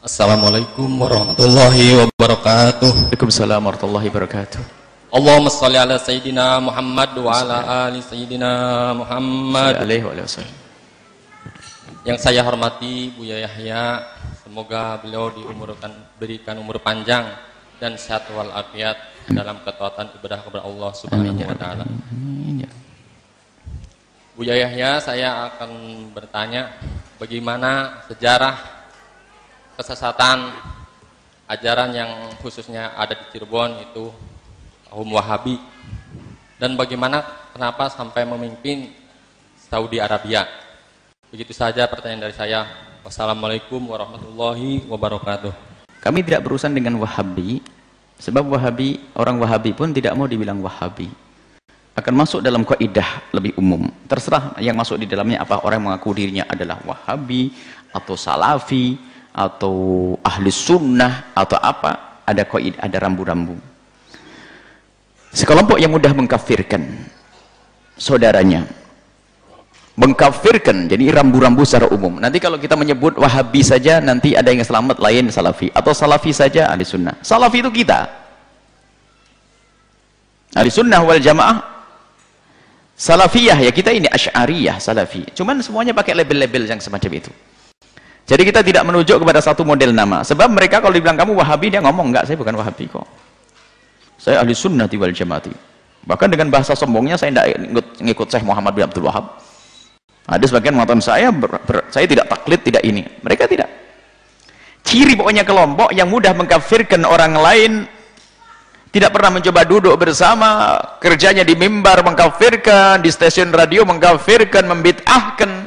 Assalamualaikum warahmatullahi wabarakatuh. Waalaikumsalam warahmatullahi wabarakatuh. Allahumma salli ala sayyidina Muhammad wa ala ali sayyidina Muhammad. Alaihi wa wasallam. Yang saya hormati Buya Yahya, semoga beliau diumurkan berikan umur panjang dan sehat walafiat dalam ketaatan ibadah kepada Allah Subhanahu wa taala. Ya. Buya Yahya, saya akan bertanya bagaimana sejarah kesesatan ajaran yang khususnya ada di Cirebon itu kaum Wahabi dan bagaimana kenapa sampai memimpin Saudi Arabia. Begitu saja pertanyaan dari saya. Wassalamualaikum warahmatullahi wabarakatuh. Kami tidak berurusan dengan Wahabi sebab Wahabi orang Wahabi pun tidak mau dibilang Wahabi. Akan masuk dalam kaidah lebih umum. Terserah yang masuk di dalamnya apa orang mengaku dirinya adalah Wahabi atau Salafi atau ahli sunnah atau apa ada kaidah ada rambu-rambu. Sekelompok yang mudah mengkafirkan saudaranya. Mengkafirkan jadi rambu-rambu secara umum. Nanti kalau kita menyebut wahabi saja nanti ada yang selamat lain salafi. Atau salafi saja ahli sunnah. Salafi itu kita. Ahli sunnah wal jamaah. Salafiyah ya kita ini asy'ariyah salafi. Cuman semuanya pakai label-label yang semacam itu jadi kita tidak menunjuk kepada satu model nama. Sebab mereka kalau dibilang kamu wahabi dia ngomong enggak saya bukan wahabi kok. Saya ahli sunnah wal jamaati. Bahkan dengan bahasa sombongnya saya tidak ngikut, ngikut Syekh Muhammad bin Abdul Wahab. Ada sebagian mengatakan saya ber, ber, saya tidak taklid tidak ini. Mereka tidak. Ciri pokoknya kelompok yang mudah mengkafirkan orang lain tidak pernah mencoba duduk bersama kerjanya di mimbar mengkafirkan di stasiun radio mengkafirkan membid'ahkan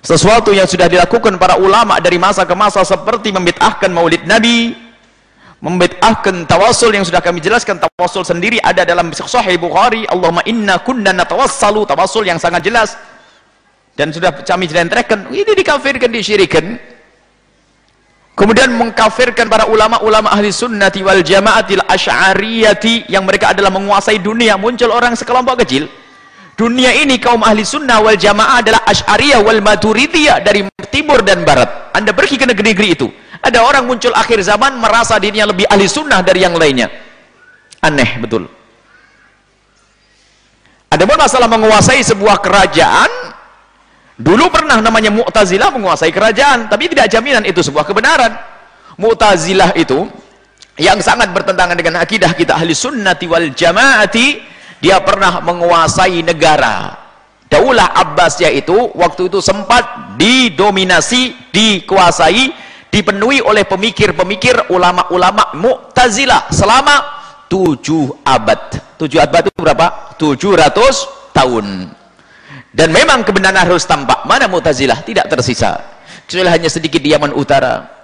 sesuatu yang sudah dilakukan para ulama dari masa ke masa seperti membid'ahkan maulid nabi membid'ahkan tawasul yang sudah kami jelaskan tawasul sendiri ada dalam sahih Bukhari Allahumma inna kunna natawassalu tawasul yang sangat jelas. Dan sudah kami jelentrehkan ini dikafirkan disyirikan. Kemudian mengkafirkan para ulama-ulama ahli sunnati wal jamaatil asy'ariyati yang mereka adalah menguasai dunia muncul orang sekelompok kecil dunia ini kaum ahli sunnah wal jamaah adalah asy'ariyah wal maturidiyah dari timur dan barat. Anda pergi ke negeri-negeri itu ada orang muncul akhir zaman merasa dirinya lebih ahli sunnah dari yang lainnya. Aneh betul. Ada pun masalah menguasai sebuah kerajaan. Dulu pernah namanya Mu'tazilah menguasai kerajaan tapi tidak jaminan itu sebuah kebenaran. Mu'tazilah itu yang sangat bertentangan dengan akidah kita ahli sunnati wal jamaati dia pernah menguasai negara. Daulah Abbasiyah itu waktu itu sempat didominasi dikuasai dipenuhi oleh pemikir-pemikir ulama-ulama Mu'tazilah selama tujuh abad. Tujuh abad itu berapa? 700 tahun. Dan memang kebenaran harus tampak. Mana Mu'tazilah? tidak tersisa. Kecuali hanya sedikit di Yaman Utara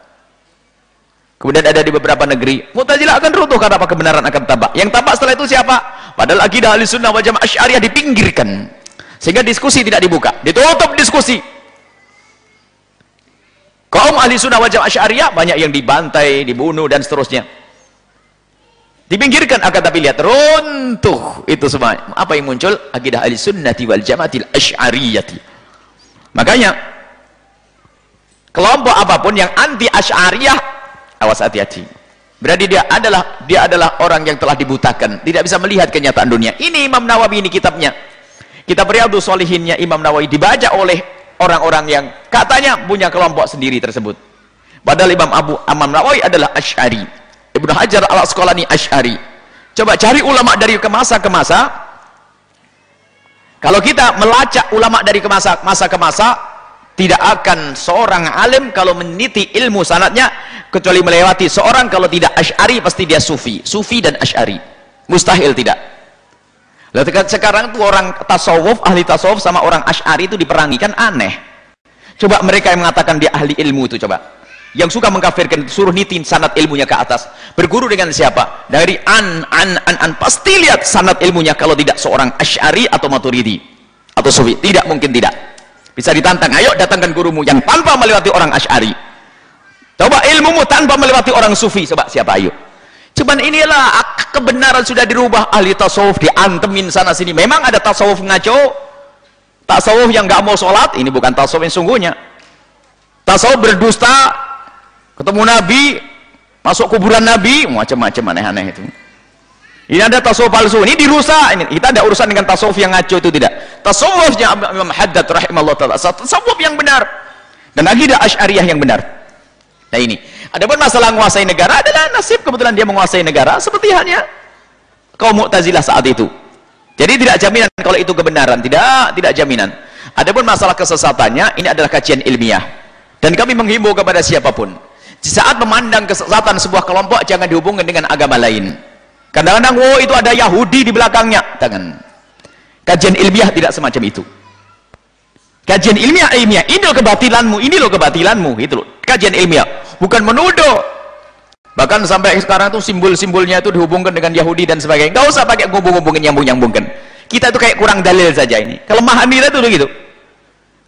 kemudian ada di beberapa negeri. Mu'tazilah akan runtuh karena apa? Kebenaran akan tampak. Yang tampak setelah itu siapa? padahal akidah ahli sunnah wal jamaah asy'ariyah dipinggirkan. Sehingga diskusi tidak dibuka. Ditutup diskusi. Kaum ahli sunnah wal jamaah asy'ariyah banyak yang dibantai, dibunuh dan seterusnya. Dipinggirkan akan tapi lihat runtuh itu semua. Apa yang muncul? Akidah ahli sunnati wal jamaatil asy'ariyati. Makanya kelompok apa pun yang anti asy'ariyah awas hati-hati. Berarti dia adalah dia adalah orang yang telah dibutakan. Tidak bisa melihat kenyataan dunia. Ini Imam Nawawi ini kitabnya. Kitab Riyadhus Shalihinnya Imam Nawawi dibaca oleh orang-orang yang katanya punya kelompok sendiri tersebut. Padahal Imam Abu Imam Nawawi adalah Asy'ari Ibnu Hajar al-Asqalani Asy'ari coba cari ulama dari ke masa ke masa kalau kita melacak ulama dari ke masa, masa ke masa tidak akan seorang alim kalau meniti ilmu sanatnya kecuali melewati seorang kalau tidak Asy'ari pasti dia sufi sufi dan Asy'ari mustahil tidak Lalu sekarang tuh orang tasawuf, ahli tasawuf sama orang Asy'ari itu diperangi kan aneh. Coba mereka yang mengatakan dia ahli ilmu itu coba. Yang suka mengkafirkan suruh nitin sanad ilmunya ke atas. Berguru dengan siapa? Dari an an an an pasti lihat sanad ilmunya kalau tidak seorang Asy'ari atau Maturidi atau Sufi. Tidak mungkin tidak. Bisa ditantang. Ayo datangkan gurumu yang tanpa melewati orang Asy'ari. Coba ilmumu tanpa melewati orang Sufi. Coba siapa ayo? Cuman inilah kebenaran sudah dirubah ahli tasawuf diantemin sana sini. Memang ada tasawuf ngaco, tasawuf yang nggak mau sholat. Ini bukan tasawuf yang sungguhnya. Tasawuf berdusta, ketemu Nabi masuk kuburan Nabi macam-macam aneh-aneh itu ini ada tasawuf palsu ini dirusak ini kita ada urusan dengan tasawuf yang ngaco itu tidak tasawufnya Imam Haddad rahimahullah taala tasawuf yang benar dan akidah asy'ariyah yang benar nah ini. Adapun masalah menguasai negara adalah nasib kebetulan dia menguasai negara seperti halnya kaum Mu'tazilah saat itu. Jadi tidak jaminan kalau itu kebenaran. Tidak tidak jaminan. Adapun masalah kesesatannya ini adalah kajian ilmiah. Dan kami menghimbau kepada siapa pun di saat memandang kesesatan sebuah kelompok jangan dihubungkan dengan agama lain. Kadang-kadang oh itu ada Yahudi di belakangnya. Jangan. Kajian ilmiah tidak semacam itu kajian ilmiah ilmiah. Ini loh kebatilanmu ini loh kebatilanmu. Itu loh. Kajian ilmiah. Bukan menuduh. Bahkan sampai sekarang tuh simbol-simbolnya itu dihubungkan dengan Yahudi dan sebagainya. Nggak usah pakai ngubung-ngubungin nyambung-nyambungkan. Kita itu kayak kurang dalil saja ini. Kelemahan kita tuh begitu.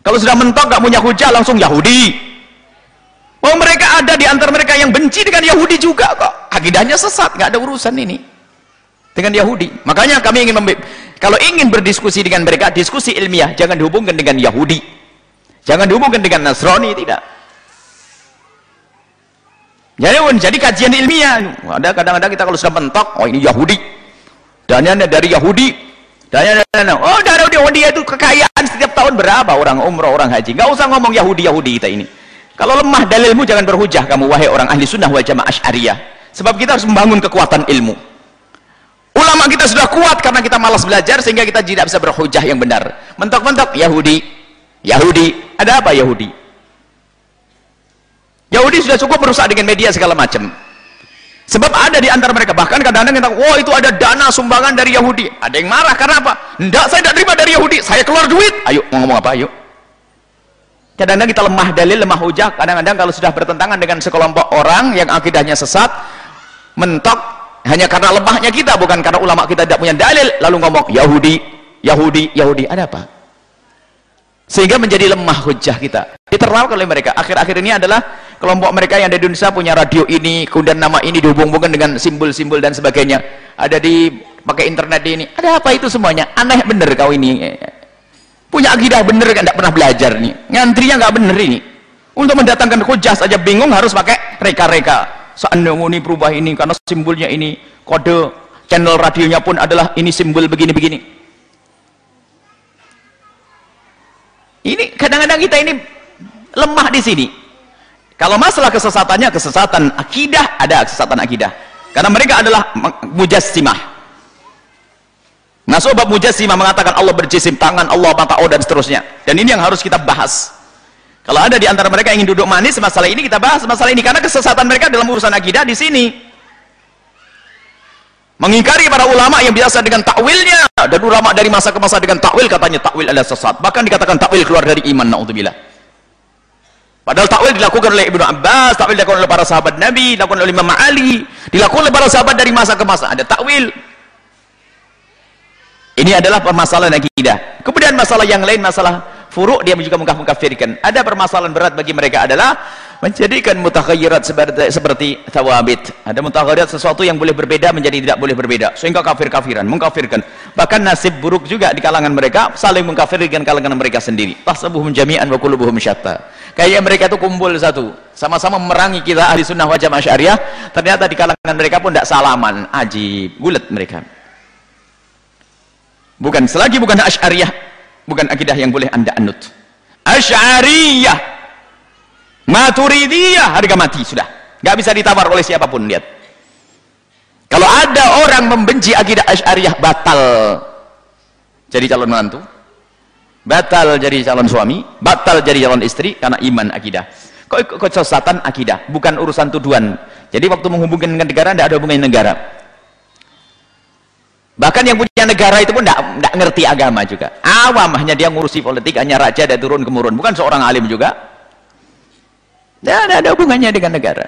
Kalau sudah mentok gak punya hujah langsung Yahudi. Oh mereka ada di antara mereka yang benci dengan Yahudi juga kok. Akidahnya sesat nggak ada urusan ini dengan Yahudi. Makanya kami ingin kalau ingin berdiskusi dengan mereka diskusi ilmiah jangan dihubungkan dengan Yahudi. Jangan dihubungkan dengan Nasrani tidak. Jadi, jadi kajian ilmiah. Ada kadang-kadang kita kalau sudah mentok oh ini Yahudi. Dananya dari Yahudi. Dananya oh dari Yahudi. Itu kekayaan setiap tahun. Berapa orang umroh orang haji. Nggak usah ngomong Yahudi Yahudi kita ini. Kalau lemah dalilmu jangan berhujah kamu wahai orang ahli sunnah wal jamaah sebab kita harus membangun kekuatan ilmu ulama kita sudah kuat karena kita malas belajar sehingga kita tidak bisa berhujah yang benar. Mentok-mentok Yahudi. Yahudi. Ada apa Yahudi? Yahudi sudah cukup merusak dengan media segala macam. Sebab ada di antara mereka. Bahkan kadang-kadang kita wah itu ada dana sumbangan dari Yahudi. Ada yang marah karena apa? Enggak saya tidak terima dari Yahudi. Saya keluar duit. Ayo mau ngomong apa? Ayo. Kadang-kadang kita lemah dalil lemah hujah. Kadang-kadang kalau sudah bertentangan dengan sekelompok orang yang akidahnya sesat mentok hanya karena lemahnya kita bukan karena ulama kita tidak punya dalil. Lalu ngomong Yahudi Yahudi Yahudi ada apa? Sehingga menjadi lemah hujah kita. Ditertawakan oleh mereka. Akhir-akhir ini adalah kelompok mereka yang di Indonesia punya radio ini kemudian nama ini dihubung-hubungkan dengan simbol-simbol dan sebagainya. Ada di pakai internet ini. Ada apa itu semuanya? Aneh bener kau ini. Punya akidah bener kan? Tidak pernah belajar nih. Ngantrinya nggak bener ini. Untuk mendatangkan hujah saja bingung harus pakai reka-reka seandainya ini berubah ini karena simbolnya ini kode channel radionya pun adalah ini simbol begini-begini. Ini kadang-kadang kita ini lemah di sini. Kalau masalah kesesatannya kesesatan akidah ada kesesatan akidah. Karena mereka adalah mujassimah. Nah sebab mujassimah mengatakan Allah berjisim tangan Allah mata oh dan seterusnya. Dan ini yang harus kita bahas kalau ada di antara mereka yang ingin duduk manis masalah ini kita bahas masalah ini karena kesesatan mereka dalam urusan akidah di sini. Mengingkari para ulama yang biasa dengan takwilnya dan ulama dari masa ke masa dengan takwil katanya takwil adalah sesat. Bahkan dikatakan takwil keluar dari iman naudzubillah. Padahal takwil dilakukan oleh Ibnu Abbas, takwil dilakukan oleh para sahabat Nabi, dilakukan oleh Imam Ali, dilakukan oleh para sahabat dari masa ke masa. Ada takwil. Ini adalah permasalahan akidah. Kemudian masalah yang lain masalah furuk dia juga mengkafirkan. Ada permasalahan berat bagi mereka adalah menjadikan mutakhayyirat seperti, seperti ada mutakhayyirat sesuatu yang boleh berbeda menjadi tidak boleh berbeda. Sehingga kafir-kafiran mengkafirkan. Bahkan nasib buruk juga di kalangan mereka saling mengkafirkan kalangan mereka sendiri. Tahsabuhum jami'an wa qulubuhum syatta. Kayak mereka itu kumpul satu. Sama-sama memerangi kita ahli sunnah wajah syariah. Ternyata di kalangan mereka pun tidak salaman. Ajib. Gulet mereka. Bukan selagi bukan asyariah bukan akidah yang boleh anda anut. Asyariyah. Maturidiyah. Harga mati sudah. Nggak bisa ditawar oleh siapa pun lihat. Kalau ada orang membenci akidah asyariyah batal. Jadi calon menantu. Batal jadi calon suami. Batal jadi calon istri karena iman akidah. Kok kesesatan akidah. Bukan urusan tuduhan. Jadi waktu menghubungkan dengan negara tidak ada hubungan negara bahkan yang punya negara itu pun tidak ngerti agama juga. Awam hanya dia ngurusi politik hanya raja dan turun kemurun. Bukan seorang alim juga. Tidak ada hubungannya dengan negara.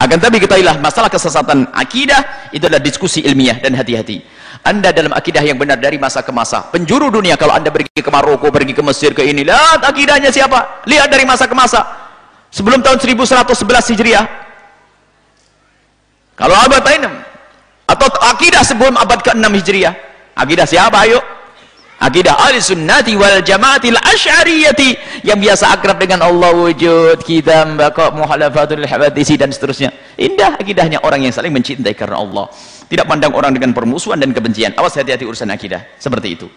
Akan tapi ketahuilah masalah kesesatan akidah itu adalah diskusi ilmiah dan hati-hati. Anda dalam akidah yang benar dari masa ke masa. Penjuru dunia kalau anda pergi ke Maroko pergi ke Mesir ke ini lihat akidahnya siapa. Lihat dari masa ke masa. Sebelum tahun 1111 Hijriah kalau abad ini atau akidah sebelum abad ke-6 Hijriah. Akidah siapa ayo? Akidah ahli sunnati wal jamaatil asy'ariyati yang biasa akrab dengan Allah wujud kita mbakok muhalafatul hawadisi dan seterusnya. Indah akidahnya orang yang saling mencintai karena Allah. Tidak pandang orang dengan permusuhan dan kebencian. Awas hati-hati urusan akidah. Seperti itu